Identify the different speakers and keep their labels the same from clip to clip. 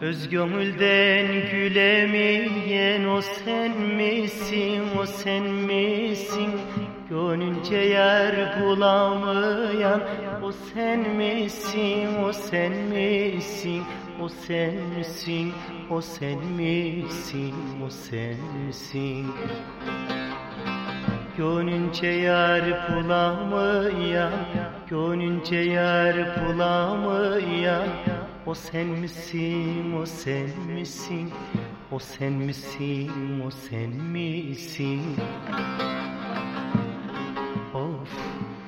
Speaker 1: Göz gömülden gülemeyen o sen misin, o sen misin? Gönlünce yer bulamayan o sen misin, o sen misin? O sen misin, o sen misin, o sen misin? Gönlünce yer bulamayan, gönlünce yer bulamayan O sen misin, o sen misin, o sen misin, o sen misin? Of,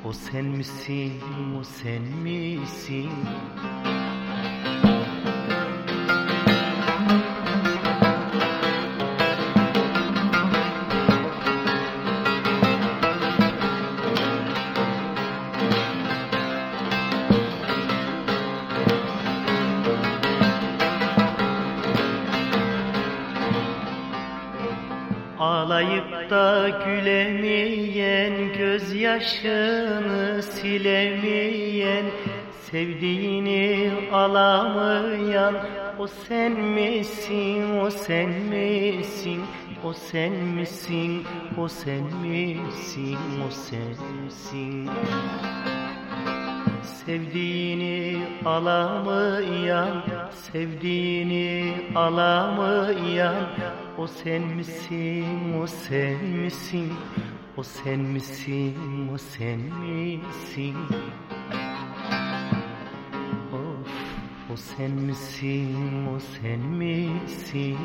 Speaker 1: o sen misin, o sen misin? Ağlayıp da gülemeyen, gözyaşını silemeyen, sevdiğini alamayan, o sen misin, o sen misin, o sen misin, o sen misin, o sen misin? Sevdiğini alamayan, sevdiğini alamayan O sen misin, o sen misin, o sen misin, o sen misin? Of, o sen misin, o sen misin?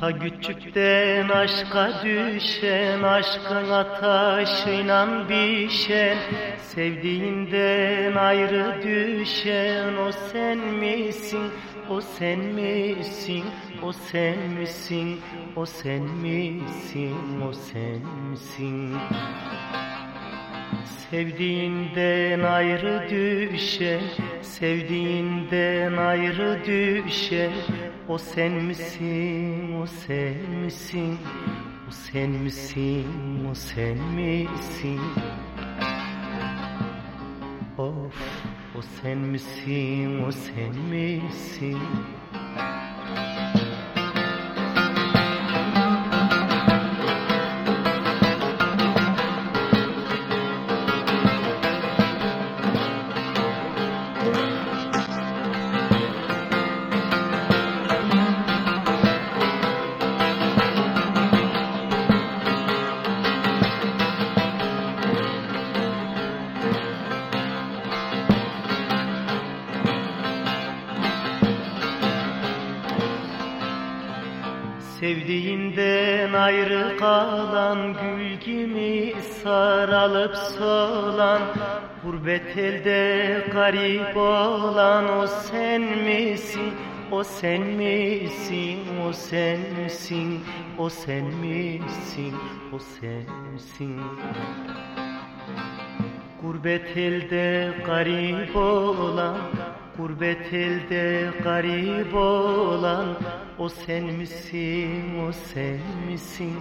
Speaker 1: Ta küçükten aşka düşen, aşkın ateşiyle bişen, sevdiğinden ayrı düşen, o sen misin, o sen misin, o sen misin, o sen misin, o sen misin? Sevdiğinden ayrı düşe, sevdiğinden ayrı düşe O sen misin, o sen misin, o sen misin, o sen misin? Of, o sen misin, o sen misin? Sevdiğinden ayrı kalan gül gibi saralıp solan Gurbet elde garip olan o sen misin, o sen misin, o sen misin, o sen misin, o sen misin? Gurbet elde garip olan Gurbet elde garip olan O sen misin, o sen misin?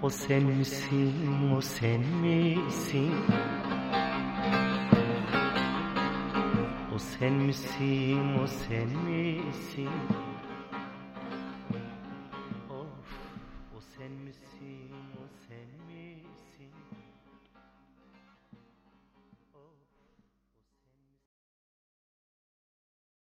Speaker 1: O sen misin, o sen misin? O sen misin, o sen misin